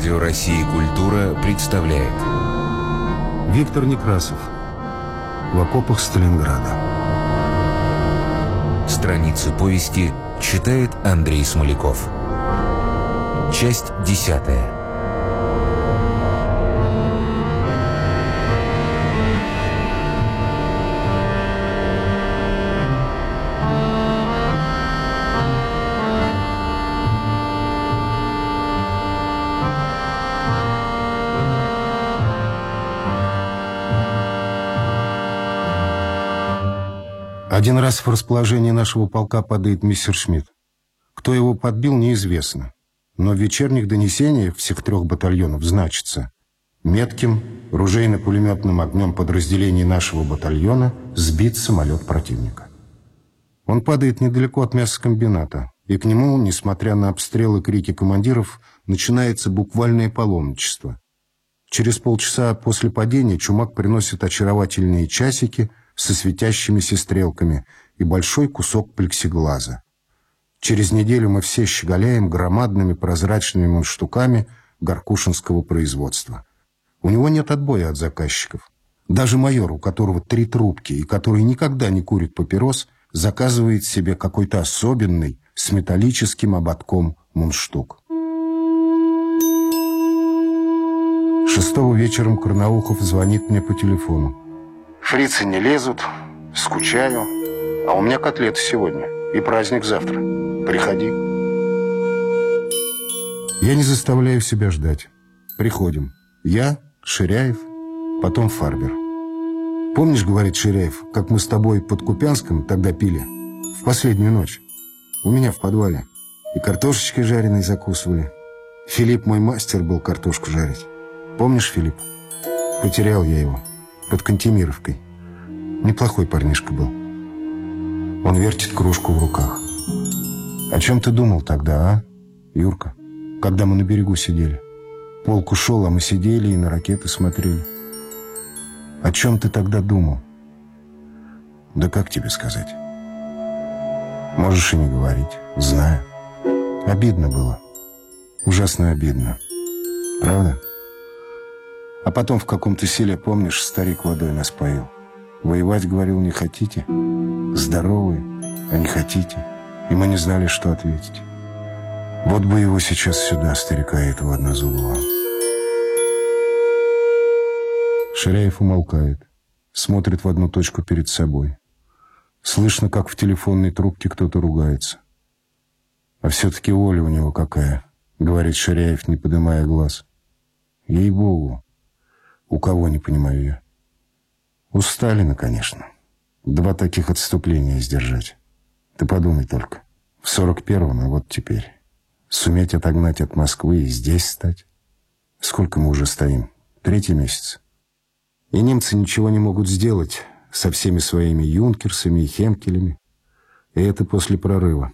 Радио России «Культура» представляет. Виктор Некрасов. В окопах Сталинграда Страницы повести читает Андрей Смоляков. Часть десятая Один раз в расположении нашего полка падает мистер Шмидт. Кто его подбил, неизвестно. Но в вечерних донесениях всех трех батальонов значится метким ружейно-пулеметным огнем подразделений нашего батальона сбит самолет противника. Он падает недалеко от мясокомбината, и к нему, несмотря на обстрелы крики командиров, начинается буквальное паломничество. Через полчаса после падения Чумак приносит очаровательные часики – со светящимися стрелками и большой кусок плексиглаза. Через неделю мы все щеголяем громадными прозрачными мундштуками горкушинского производства. У него нет отбоя от заказчиков. Даже майор, у которого три трубки и который никогда не курит папирос, заказывает себе какой-то особенный с металлическим ободком мундштук. Шестого вечером Карнаухов звонит мне по телефону. Фрицы не лезут, скучаю. А у меня котлеты сегодня и праздник завтра. Приходи. Я не заставляю себя ждать. Приходим. Я, Ширяев, потом Фарбер. Помнишь, говорит Ширяев, как мы с тобой под Купянском тогда пили? В последнюю ночь. У меня в подвале. И картошечкой жареной закусывали. Филипп мой мастер был картошку жарить. Помнишь, Филипп? Потерял я его под Кантемировкой. Неплохой парнишка был. Он вертит кружку в руках. О чем ты думал тогда, а, Юрка, когда мы на берегу сидели? Полк ушел, а мы сидели и на ракеты смотрели. О чем ты тогда думал? Да как тебе сказать? Можешь и не говорить. Знаю. Обидно было. Ужасно обидно. Правда? А потом в каком-то селе, помнишь, старик водой нас поил. Воевать, говорил, не хотите? Здоровые, а не хотите. И мы не знали, что ответить. Вот бы его сейчас сюда, старика этого однозубого. Ширяев умолкает, смотрит в одну точку перед собой. Слышно, как в телефонной трубке кто-то ругается. А все-таки воля у него какая, говорит Ширяев, не поднимая глаз. Ей-богу, у кого, не понимаю я. У Сталина, конечно. Два таких отступления сдержать. Ты подумай только. В сорок первом, а вот теперь. Суметь отогнать от Москвы и здесь стать. Сколько мы уже стоим? Третий месяц. И немцы ничего не могут сделать со всеми своими юнкерсами и хемкелями. И это после прорыва.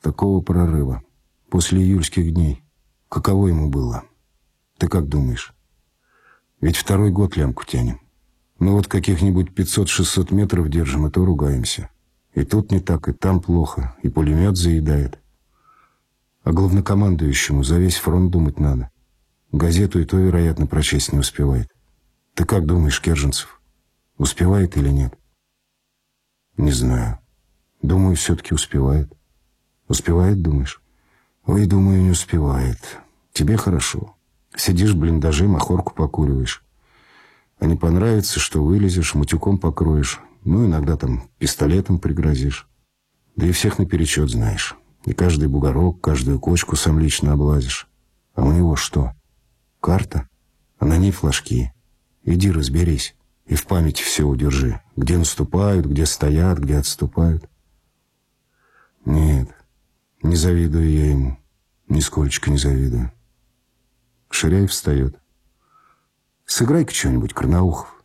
Такого прорыва. После июльских дней. Каково ему было? Ты как думаешь? Ведь второй год лямку тянем. Ну вот каких-нибудь 500-600 метров держим, и то ругаемся. И тут не так, и там плохо, и пулемет заедает. А главнокомандующему за весь фронт думать надо. Газету и то, вероятно, прочесть не успевает. Ты как думаешь, Керженцев, успевает или нет? Не знаю. Думаю, все-таки успевает. Успевает, думаешь? Ой, думаю, не успевает. Тебе хорошо. Сидишь в блиндаже, махорку покуриваешь. А не понравится, что вылезешь, мутюком покроешь. Ну, иногда там пистолетом пригрозишь. Да и всех наперечет знаешь. И каждый бугорок, каждую кочку сам лично облазишь. А у него что? Карта? А на ней флажки. Иди разберись. И в памяти все удержи. Где наступают, где стоят, где отступают. Нет, не завидую я ему. Нисколько не завидую. Ширяев встает. «Сыграй-ка что-нибудь, Карнаухов».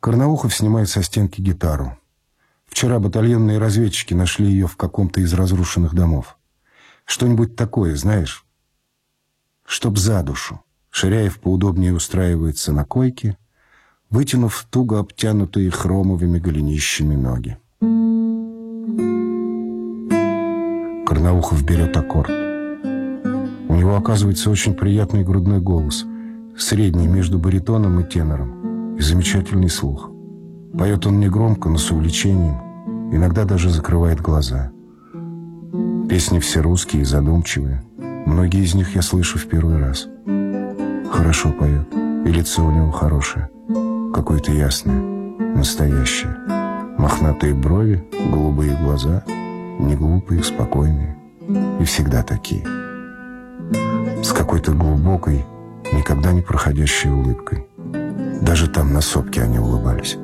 Карнаухов снимает со стенки гитару. Вчера батальонные разведчики нашли ее в каком-то из разрушенных домов. Что-нибудь такое, знаешь? Чтоб за душу. Ширяев поудобнее устраивается на койке, вытянув туго обтянутые хромовыми голенищами ноги. Карнаухов берет аккорд. У него, оказывается, очень приятный грудной голос, средний между баритоном и тенором, и замечательный слух. Поет он негромко, но с увлечением, иногда даже закрывает глаза. Песни все русские и задумчивые. Многие из них я слышу в первый раз. Хорошо поет, и лицо у него хорошее, какое-то ясное, настоящее. Мохнатые брови, голубые глаза, не глупые, спокойные, и всегда такие. С какой-то глубокой, никогда не проходящей улыбкой. Даже там, на сопке, они улыбались.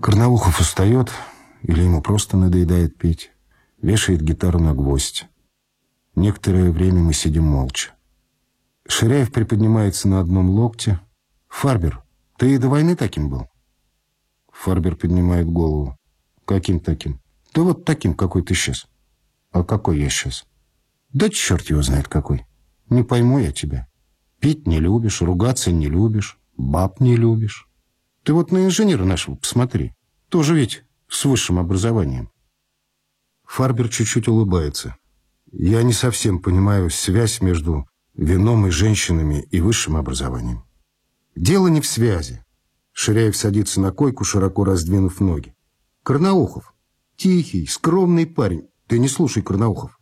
Карнаухов устает, или ему просто надоедает петь, вешает гитару на гвоздь. Некоторое время мы сидим молча. Ширяев приподнимается на одном локте. «Фарбер, ты и до войны таким был?» Фарбер поднимает голову. «Каким таким?» «Да вот таким, какой ты сейчас». «А какой я сейчас?» «Да черт его знает какой. Не пойму я тебя. Пить не любишь, ругаться не любишь, баб не любишь. Ты вот на инженера нашего посмотри. Тоже ведь с высшим образованием». Фарбер чуть-чуть улыбается. «Я не совсем понимаю связь между вином и женщинами и высшим образованием. Дело не в связи. Ширяев садится на койку, широко раздвинув ноги. Карнаухов. Тихий, скромный парень. Ты не слушай, Карнаухов.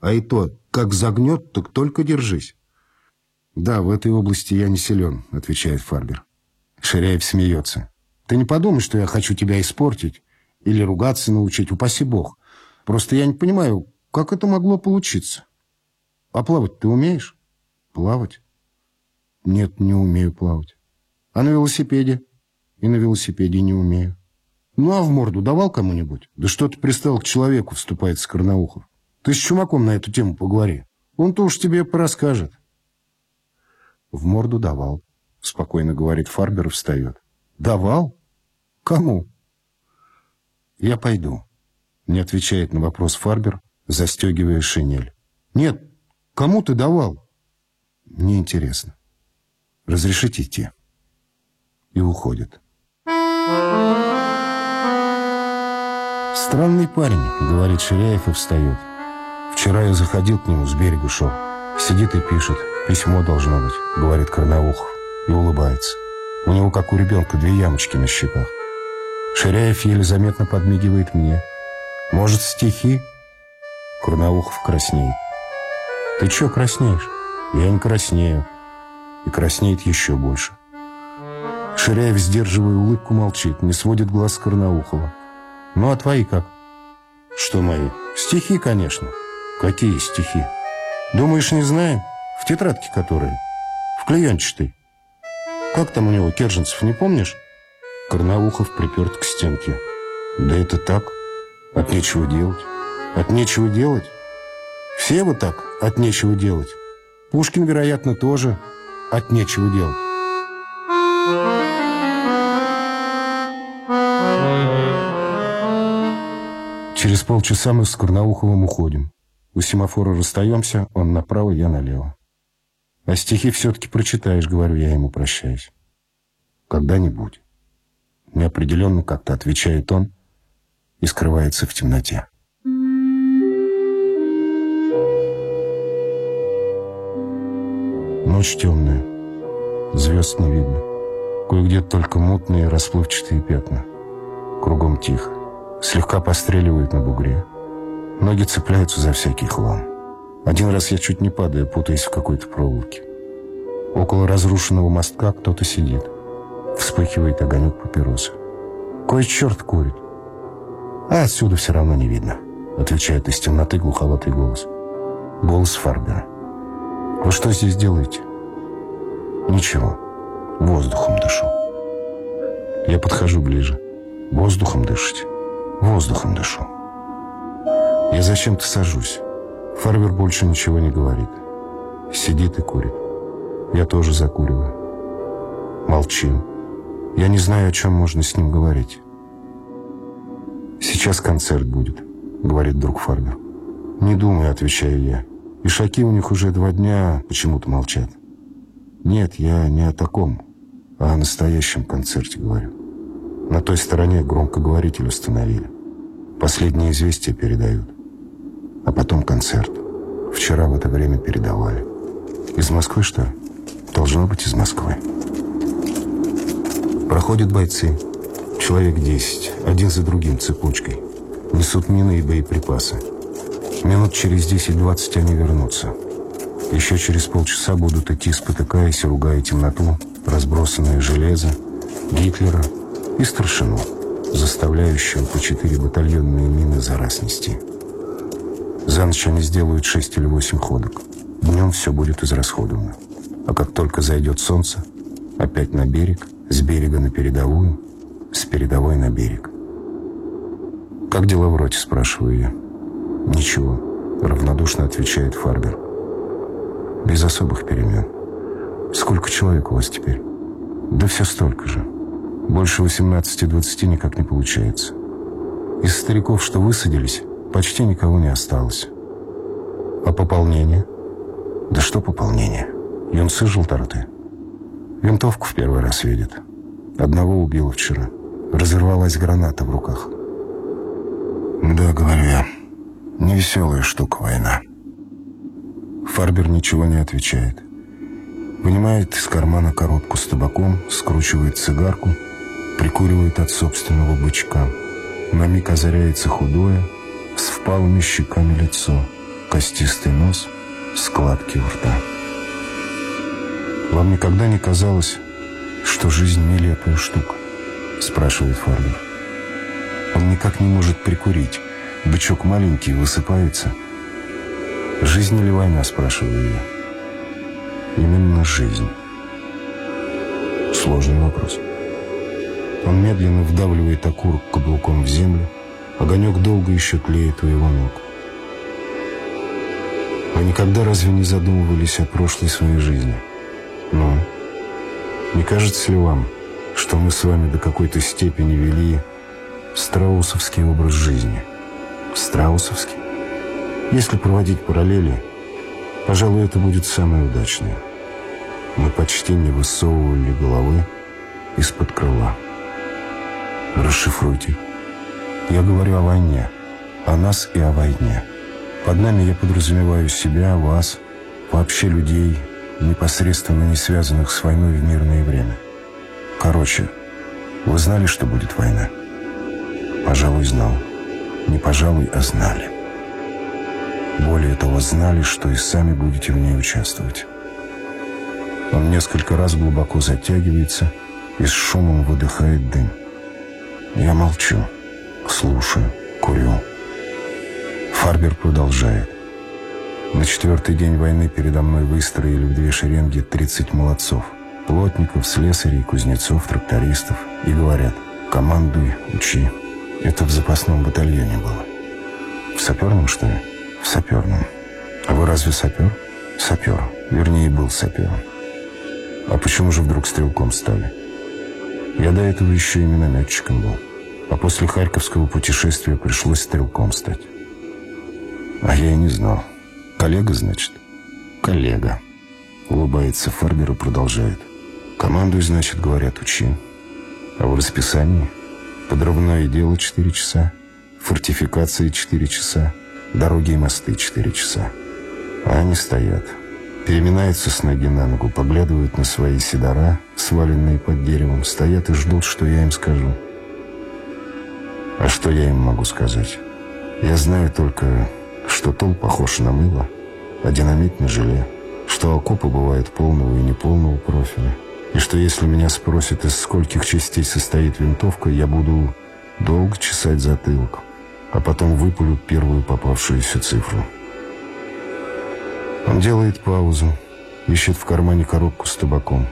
А и то, как загнет, так только держись. Да, в этой области я не силен, отвечает Фарбер. Ширяев смеется. Ты не подумай, что я хочу тебя испортить или ругаться научить, упаси бог. Просто я не понимаю, как это могло получиться. А плавать ты умеешь? Плавать? Нет, не умею плавать. А на велосипеде? И на велосипеде не умею. Ну, а в морду давал кому-нибудь? Да что ты пристал к человеку, вступает Скорноухов. Ты с чумаком на эту тему поговори. Он-то уж тебе порасскажет. В морду давал, спокойно говорит Фарбер встает. Давал? Кому? Я пойду. Не отвечает на вопрос Фарбер, застегивая шинель. Нет, кому ты давал? Мне интересно. Разрешите идти?» И уходит. «Странный парень», — говорит Ширяев и встает. «Вчера я заходил к нему, с берега шел. Сидит и пишет. Письмо должно быть», — говорит Карнаухов. И улыбается. У него, как у ребенка, две ямочки на щеках. Ширяев еле заметно подмигивает мне. «Может, стихи?» Карнаухов краснеет. «Ты чё краснеешь?» Я не краснею. И краснеет еще больше. Ширяев, сдерживая улыбку, молчит, не сводит глаз с Карнаухова. «Ну, а твои как?» «Что мои?» «Стихи, конечно». «Какие стихи?» «Думаешь, не знаем? В тетрадке которые. В клеенчатой. Как там у него, Керженцев, не помнишь?» Карнаухов приперт к стенке. «Да это так. От нечего делать. От нечего делать? Все вы так, от нечего делать?» Пушкин, вероятно, тоже от нечего делать. Через полчаса мы с Корнауховым уходим. У семафора расстаемся, он направо, я налево. А стихи все-таки прочитаешь, говорю я ему, прощаюсь. Когда-нибудь. Неопределенно как-то отвечает он и скрывается в темноте. Ночь темная. Звезд не видно. Кое-где только мутные расплывчатые пятна. Кругом тихо. Слегка постреливают на бугре. Ноги цепляются за всякий хлам. Один раз я чуть не падаю, путаясь в какой-то проволоке. Около разрушенного мостка кто-то сидит. Вспыхивает огонек папиросы. Кой черт курит. А отсюда все равно не видно, отвечает из темноты глуховатый голос. Голос Фарбера. Вы что здесь делаете? Ничего. Воздухом дышу. Я подхожу ближе. Воздухом дышите? Воздухом дышу. Я зачем-то сажусь. Фарбер больше ничего не говорит. Сидит и курит. Я тоже закуриваю. Молчим. Я не знаю, о чем можно с ним говорить. Сейчас «Сейчас концерт будет», — говорит друг Фарбер. «Не думай», — отвечаю я. «Ишаки у них уже два дня почему-то молчат». «Нет, я не о таком, а о настоящем концерте говорю. На той стороне громкоговоритель установили. Последние известия передают. А потом концерт. Вчера в это время передавали. Из Москвы, что ли? Должно быть из Москвы. Проходят бойцы. Человек десять, один за другим, цепочкой. Несут мины и боеприпасы. Минут через 10-20 они вернутся. Еще через полчаса будут идти, спотыкаясь и ругая темноту, разбросанное железо, Гитлера и старшину, заставляющего по четыре батальонные мины за раз нести. За ночь они сделают шесть или восемь ходок. Днем все будет израсходовано. А как только зайдет солнце, опять на берег, с берега на передовую, с передовой на берег. «Как дела в роте?» – спрашиваю я. «Ничего», – равнодушно отвечает Фарбер. «Без особых перемен. Сколько человек у вас теперь?» «Да все столько же. Больше 18-20 никак не получается. Из стариков, что высадились, почти никого не осталось. А пополнение?» «Да что пополнение? Юнцы желторотые. Винтовку в первый раз видят. Одного убило вчера. Разорвалась граната в руках». «Да, говорю я». Невеселая штука война. Фарбер ничего не отвечает. Вынимает из кармана коробку с табаком, скручивает цигарку, прикуривает от собственного бычка. На миг озаряется худое, с впалыми щеками лицо, костистый нос, складки у рта. «Вам никогда не казалось, что жизнь нелепая штука?» спрашивает Фарбер. Он никак не может прикурить. Бычок маленький, высыпается. «Жизнь или война?» – спрашиваю я. «Именно жизнь». Сложный вопрос. Он медленно вдавливает окурок каблуком в землю. Огонек долго еще тлеет у его ног. Вы никогда разве не задумывались о прошлой своей жизни? Ну, не кажется ли вам, что мы с вами до какой-то степени вели страусовский образ жизни – Страусовский. Если проводить параллели, пожалуй, это будет самое удачное. Мы почти не высовывали головы из-под крыла. Расшифруйте. Я говорю о войне, о нас и о войне. Под нами я подразумеваю себя, вас, вообще людей, непосредственно не связанных с войной в мирное время. Короче, вы знали, что будет война? Пожалуй, знал не пожалуй, а знали. Более того, знали, что и сами будете в ней участвовать. Он несколько раз глубоко затягивается и с шумом выдыхает дым. Я молчу, слушаю, курю. Фарбер продолжает. На четвертый день войны передо мной выстроили в две шеренги 30 молодцов. Плотников, слесарей, кузнецов, трактористов. И говорят, командуй, учи. Это в запасном батальоне было. В саперном, что ли? В саперном. А вы разве сапер? Сапер. Вернее, был сапером. А почему же вдруг стрелком стали? Я до этого еще и минометчиком был. А после Харьковского путешествия пришлось стрелком стать. А я и не знал. Коллега, значит? Коллега. Улыбается Фарбер и продолжает. Командуй, значит, говорят, учи. А в расписании Подрывное дело 4 часа, фортификации 4 часа, дороги и мосты 4 часа. А они стоят, переминаются с ноги на ногу, поглядывают на свои седора, сваленные под деревом, стоят и ждут, что я им скажу. А что я им могу сказать? Я знаю только, что тол похож на мыло, а динамит на желе, что окопы бывают полного и неполного профиля, и что если меня спросят, из скольких частей состоит винтовка, я буду долго чесать затылок, а потом выпалю первую попавшуюся цифру. Он делает паузу, ищет в кармане коробку с табаком.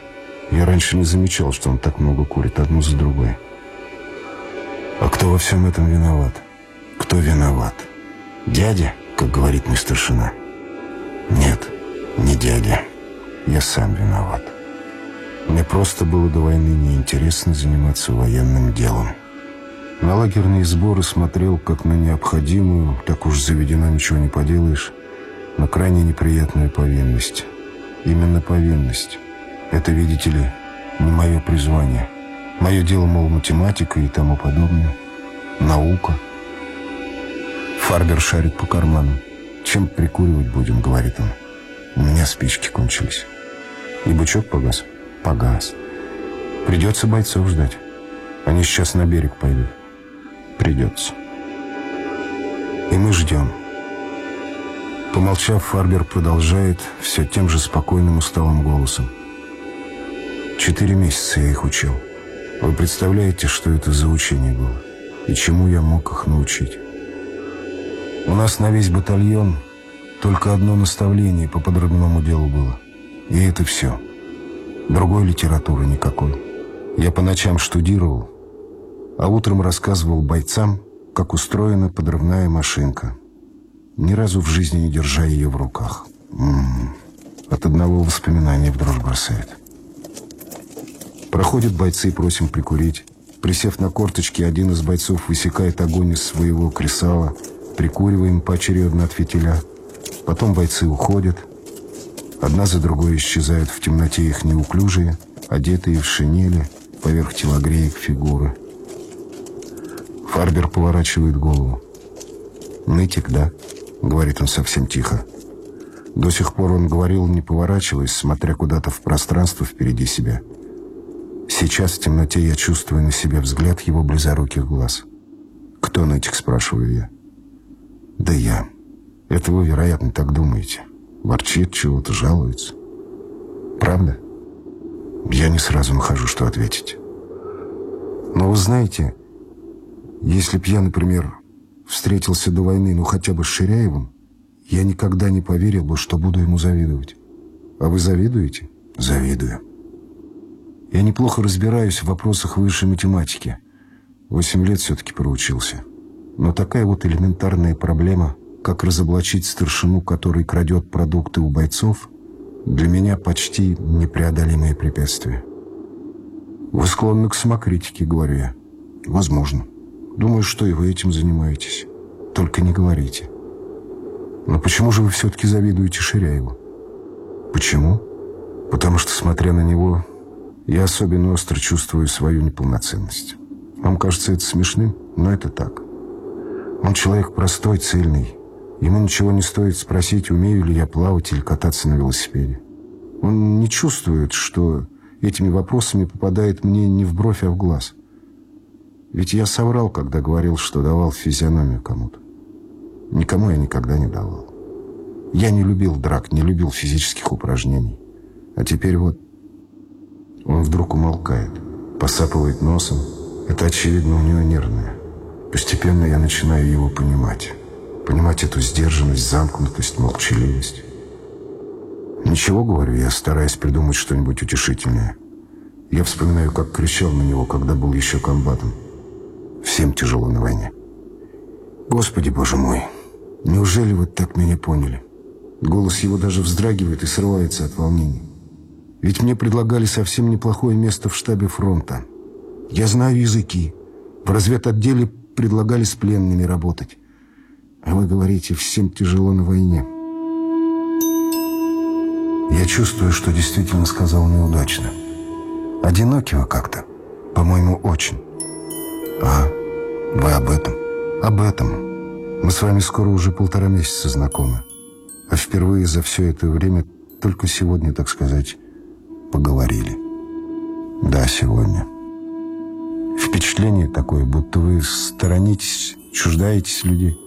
Я раньше не замечал, что он так много курит одну за другой. А кто во всем этом виноват? Кто виноват? Дядя, как говорит мой старшина? Нет, не дядя. Я сам виноват. Мне просто было до войны неинтересно заниматься военным делом. На лагерные сборы смотрел как на необходимую, так уж заведено, ничего не поделаешь, но крайне неприятную повинность. Именно повинность. Это, видите ли, не мое призвание. Мое дело, мол, математика и тому подобное. Наука. Фарбер шарит по карманам. «Чем прикуривать будем?» — говорит он. «У меня спички кончились». «И бычок погас?» «Погас. Придется бойцов ждать. Они сейчас на берег пойдут». «Придется». И мы ждем. Помолчав, Фарбер продолжает все тем же спокойным усталым голосом. Четыре месяца я их учил. Вы представляете, что это за учение было? И чему я мог их научить? У нас на весь батальон только одно наставление по подрывному делу было. И это все. Другой литературы никакой. Я по ночам штудировал, а утром рассказывал бойцам, как устроена подрывная машинка. Ни разу в жизни не держа ее в руках. М -м -м. От одного воспоминания в дрожь бросает. Проходят бойцы, просим прикурить. Присев на корточки, один из бойцов высекает огонь из своего кресала. Прикуриваем поочередно от фитиля. Потом бойцы уходят. Одна за другой исчезают в темноте их неуклюжие, одетые в шинели, поверх телогреек фигуры. Фарбер поворачивает голову. «Нытик, да?» — говорит он совсем тихо. До сих пор он говорил, не поворачиваясь, смотря куда-то в пространство впереди себя — Сейчас в темноте я чувствую на себе взгляд его близоруких глаз. «Кто на этих?» – спрашиваю я. «Да я. Это вы, вероятно, так думаете. Ворчит чего-то, жалуется. Правда?» Я не сразу нахожу, что ответить. Но вы знаете, если б я, например, встретился до войны, ну хотя бы с Ширяевым, я никогда не поверил бы, что буду ему завидовать. А вы завидуете? Завидую. Я неплохо разбираюсь в вопросах высшей математики. Восемь лет все-таки проучился. Но такая вот элементарная проблема, как разоблачить старшину, который крадет продукты у бойцов, для меня почти непреодолимое препятствие. Вы склонны к самокритике, говорю я. Возможно. Думаю, что и вы этим занимаетесь. Только не говорите. Но почему же вы все-таки завидуете Ширяеву? Почему? Потому что, смотря на него, я особенно остро чувствую свою неполноценность. Вам кажется это смешным, но это так. Он человек простой, цельный. Ему ничего не стоит спросить, умею ли я плавать или кататься на велосипеде. Он не чувствует, что этими вопросами попадает мне не в бровь, а в глаз. Ведь я соврал, когда говорил, что давал физиономию кому-то. Никому я никогда не давал. Я не любил драк, не любил физических упражнений. А теперь вот он вдруг умолкает, посапывает носом. Это, очевидно, у него нервное. Постепенно я начинаю его понимать. Понимать эту сдержанность, замкнутость, молчаливость. Ничего, говорю я, стараясь придумать что-нибудь утешительное. Я вспоминаю, как кричал на него, когда был еще комбатом. Всем тяжело на войне. Господи, боже мой, неужели вы так меня поняли? Голос его даже вздрагивает и срывается от волнения. Ведь мне предлагали совсем неплохое место в штабе фронта. Я знаю языки. В разведотделе предлагали с пленными работать. А вы говорите, всем тяжело на войне. Я чувствую, что действительно сказал неудачно. Одиноки вы как-то. По-моему, очень. А, вы об этом? Об этом. Мы с вами скоро уже полтора месяца знакомы. А впервые за все это время, только сегодня, так сказать, поговорили. Да, сегодня. Впечатление такое, будто вы сторонитесь, чуждаетесь людей.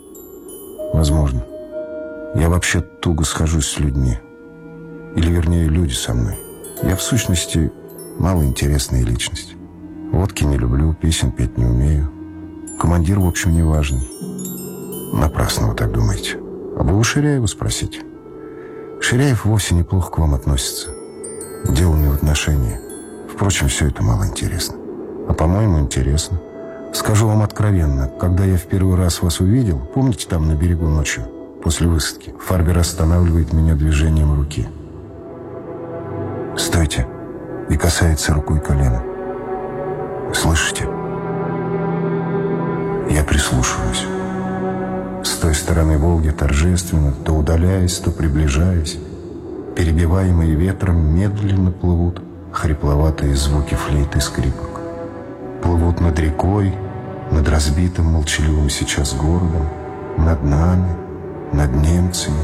Возможно. Я вообще туго схожусь с людьми. Или, вернее, люди со мной. Я, в сущности, малоинтересная личность. Водки не люблю, песен петь не умею. Командир, в общем, не важный. Напрасно вы так думаете. А вы у Ширяева спросите. Ширяев вовсе неплохо к вам относится. Дело не в отношении. Впрочем, все это мало интересно. А по-моему, интересно. Скажу вам откровенно, когда я в первый раз вас увидел, помните там на берегу ночью, после высадки, Фарбер останавливает меня движением руки. «Стойте!» и касается рукой колена. «Слышите?» Я прислушиваюсь. С той стороны Волги торжественно, то удаляясь, то приближаясь, перебиваемые ветром, медленно плывут хрипловатые звуки флейт и скрипок. Плывут над рекой, над разбитым молчаливым сейчас городом, над нами, над немцами,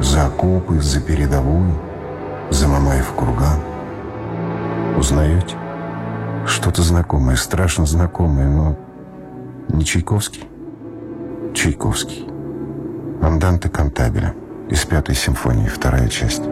за окопы, за передовой, за Мамаев курган. Узнаете? Что-то знакомое, страшно знакомое, но не Чайковский? Чайковский. Анданте Кантабеля из пятой симфонии, вторая часть.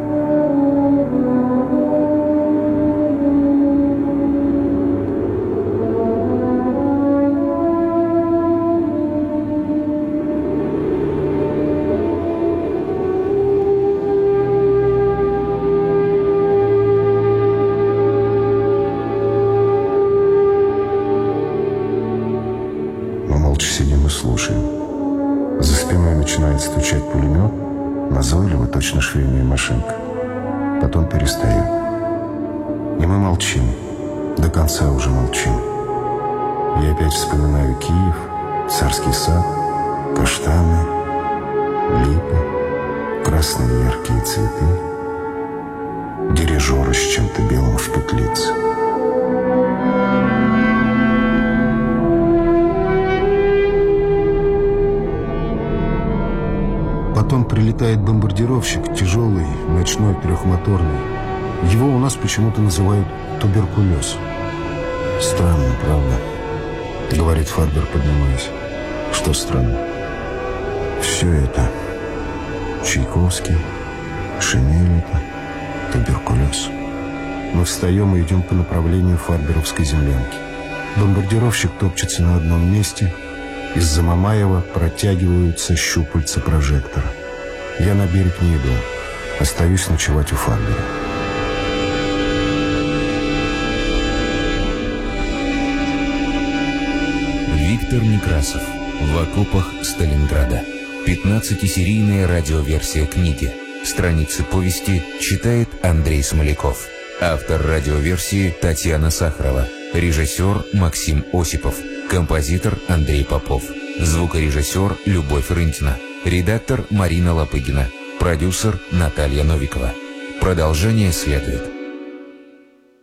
Царский сад, каштаны, липы, красные яркие цветы, дирижеры с чем-то белым в петлице. Потом прилетает бомбардировщик, тяжелый, ночной, трехмоторный. Его у нас почему-то называют туберкулез. Странно, правда? Говорит Фарбер, поднимаясь. Что странно? Все это. Чайковский, это, туберкулез. Мы встаем и идем по направлению Фарберовской землянки. Бомбардировщик топчется на одном месте. Из-за Мамаева протягиваются щупальца прожектора. Я на берег не иду. Остаюсь ночевать у Фарбера. Виктор Некрасов. В окопах Сталинграда. 15-серийная радиоверсия книги. Страницы повести читает Андрей Смоляков. Автор радиоверсии Татьяна Сахарова. Режиссер Максим Осипов. Композитор Андрей Попов. Звукорежиссер Любовь Рынтина. Редактор Марина Лопыгина. Продюсер Наталья Новикова. Продолжение следует.